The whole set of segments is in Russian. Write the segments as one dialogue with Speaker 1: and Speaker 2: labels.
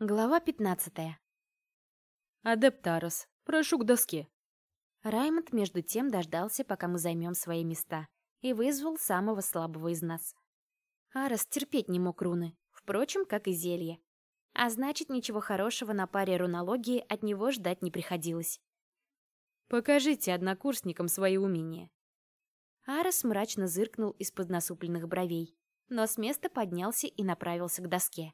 Speaker 1: Глава 15.
Speaker 2: Адептарос, прошу к доске.
Speaker 1: Раймонд между тем дождался, пока мы займем свои места, и вызвал самого слабого из нас. Арос терпеть не мог руны, впрочем, как и зелье. А значит, ничего хорошего на паре рунологии от него ждать не приходилось.
Speaker 2: Покажите однокурсникам свои умения.
Speaker 1: Арос мрачно зыркнул из-под насупленных бровей, но с места поднялся и направился к доске.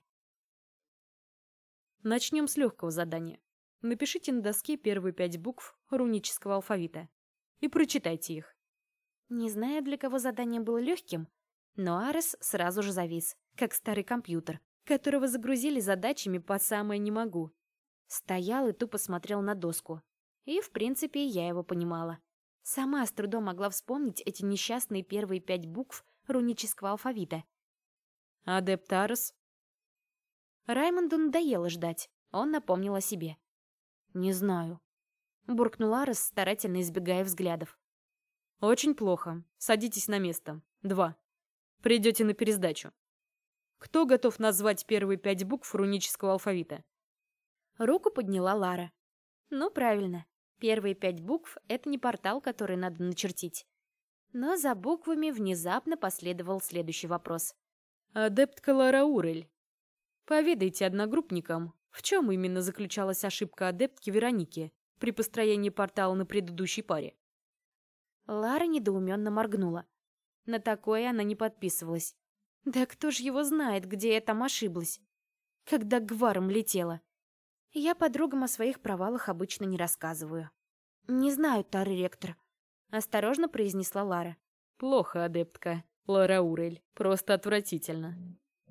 Speaker 2: Начнем с легкого задания. Напишите на доске первые пять букв рунического алфавита и прочитайте их.
Speaker 1: Не знаю, для кого задание было легким, но Арес сразу же завис, как старый компьютер, которого загрузили задачами по самое не могу. Стоял и тупо смотрел на доску. И, в принципе, я его понимала. Сама с трудом могла вспомнить эти несчастные первые пять букв рунического алфавита.
Speaker 2: Адептарос
Speaker 1: Раймонду надоело ждать. Он напомнил о себе. «Не знаю», — буркнула Арес, старательно избегая взглядов.
Speaker 2: «Очень плохо. Садитесь на место. Два. Придете на пересдачу. Кто готов назвать первые пять букв рунического алфавита?»
Speaker 1: Руку подняла Лара. «Ну, правильно. Первые пять букв — это не портал, который надо начертить». Но за буквами внезапно последовал следующий вопрос.
Speaker 2: «Адептка Лара Урель, Поведайте одногруппникам, в чем именно заключалась ошибка адептки Вероники при построении портала на предыдущей паре.
Speaker 1: Лара недоуменно моргнула. На такое она не подписывалась. Да кто ж его знает, где я там ошиблась? Когда гваром летела. Я подругам о своих провалах обычно не рассказываю. «Не знаю, Тары Ректор», — осторожно произнесла Лара.
Speaker 2: «Плохо, адептка. Лара Урель. Просто отвратительно.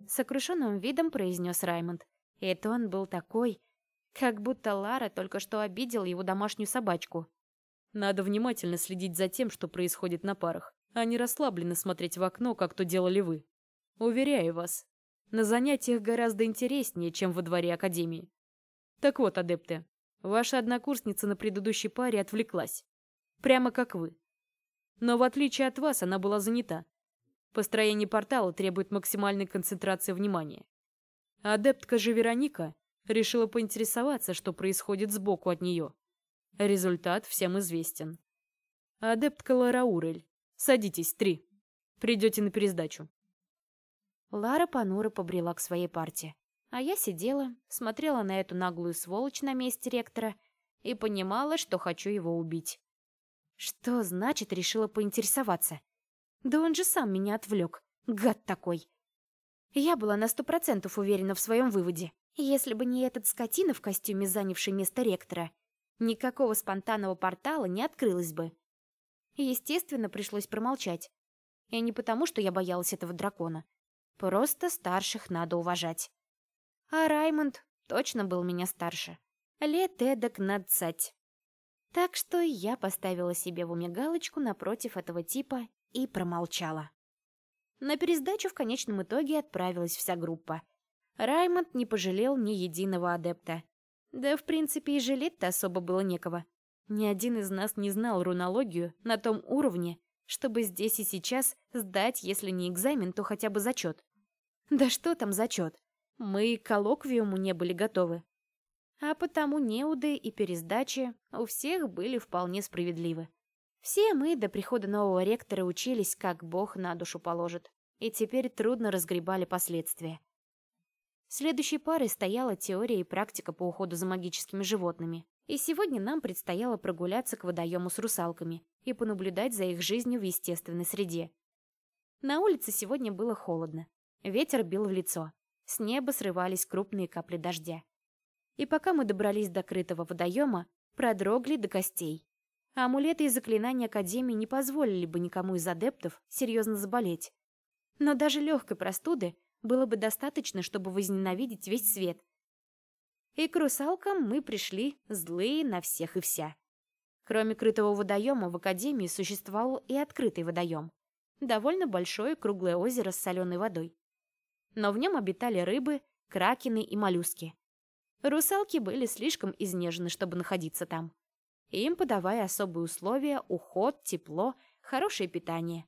Speaker 1: Сокрушенным видом произнес Раймонд. И это он был такой, как будто Лара только что обидел его домашнюю собачку.
Speaker 2: Надо внимательно следить за тем, что происходит на парах, а не расслабленно смотреть в окно, как то делали вы. Уверяю вас, на занятиях гораздо интереснее, чем во дворе Академии. Так вот, адепты, ваша однокурсница на предыдущей паре отвлеклась. Прямо как вы. Но в отличие от вас, она была занята. Построение портала требует максимальной концентрации внимания. Адептка же Вероника решила поинтересоваться, что происходит сбоку от нее. Результат всем известен. Адептка Лара Урель. Садитесь, три. Придете на пересдачу.
Speaker 1: Лара понуро побрела к своей партии. А я сидела, смотрела на эту наглую сволочь на месте ректора и понимала, что хочу его убить. Что значит решила поинтересоваться? Да он же сам меня отвлек. Гад такой. Я была на сто процентов уверена в своем выводе. Если бы не этот скотина в костюме, занявший место ректора, никакого спонтанного портала не открылось бы. Естественно, пришлось промолчать. И не потому, что я боялась этого дракона. Просто старших надо уважать. А Раймонд точно был меня старше. Лет эдак на цать. Так что я поставила себе в уме галочку напротив этого типа и промолчала. На пересдачу в конечном итоге отправилась вся группа. Раймонд не пожалел ни единого адепта. Да, в принципе, и жалеть-то особо было некого. Ни один из нас не знал рунологию на том уровне, чтобы здесь и сейчас сдать, если не экзамен, то хотя бы зачет. Да что там зачет? Мы к коллоквиуму не были готовы. А потому неуды и пересдачи у всех были вполне справедливы. Все мы до прихода нового ректора учились, как Бог на душу положит, и теперь трудно разгребали последствия. Следующей парой стояла теория и практика по уходу за магическими животными, и сегодня нам предстояло прогуляться к водоему с русалками и понаблюдать за их жизнью в естественной среде. На улице сегодня было холодно, ветер бил в лицо, с неба срывались крупные капли дождя. И пока мы добрались до крытого водоема, продрогли до костей. А амулеты и заклинания Академии не позволили бы никому из адептов серьезно заболеть. Но даже легкой простуды было бы достаточно, чтобы возненавидеть весь свет. И к русалкам мы пришли злые на всех и вся. Кроме крытого водоема в Академии существовал и открытый водоем. Довольно большое круглое озеро с соленой водой. Но в нем обитали рыбы, кракены и моллюски. Русалки были слишком изнежены, чтобы находиться там им подавая особые условия, уход, тепло, хорошее питание.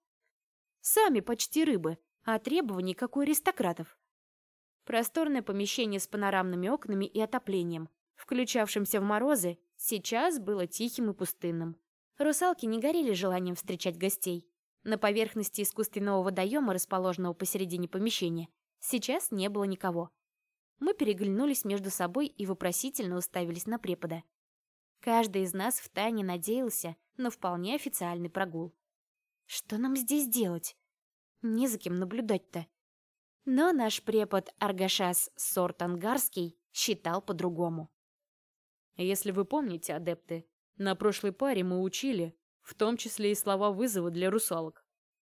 Speaker 1: Сами почти рыбы, а требований, как у аристократов. Просторное помещение с панорамными окнами и отоплением, включавшимся в морозы, сейчас было тихим и пустынным. Русалки не горели желанием встречать гостей. На поверхности искусственного водоема, расположенного посередине помещения, сейчас не было никого. Мы переглянулись между собой и вопросительно уставились на препода. Каждый из нас втайне надеялся на вполне официальный прогул. Что нам здесь делать? Не за кем наблюдать-то. Но наш препод Аргашас Сорт Ангарский считал по-другому.
Speaker 2: Если вы помните, адепты, на прошлой паре мы учили, в том числе и слова вызова для русалок.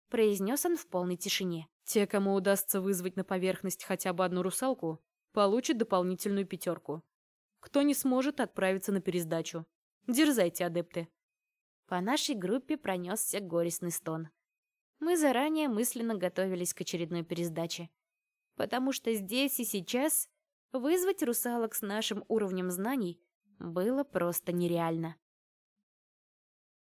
Speaker 1: Произнес он в полной тишине.
Speaker 2: Те, кому удастся вызвать на поверхность хотя бы одну русалку, получат дополнительную пятерку. Кто не сможет отправиться на пересдачу. Дерзайте, адепты.
Speaker 1: По нашей группе пронесся горестный стон. Мы заранее мысленно готовились к очередной пересдаче. Потому что здесь и сейчас вызвать русалок с нашим уровнем знаний было просто нереально.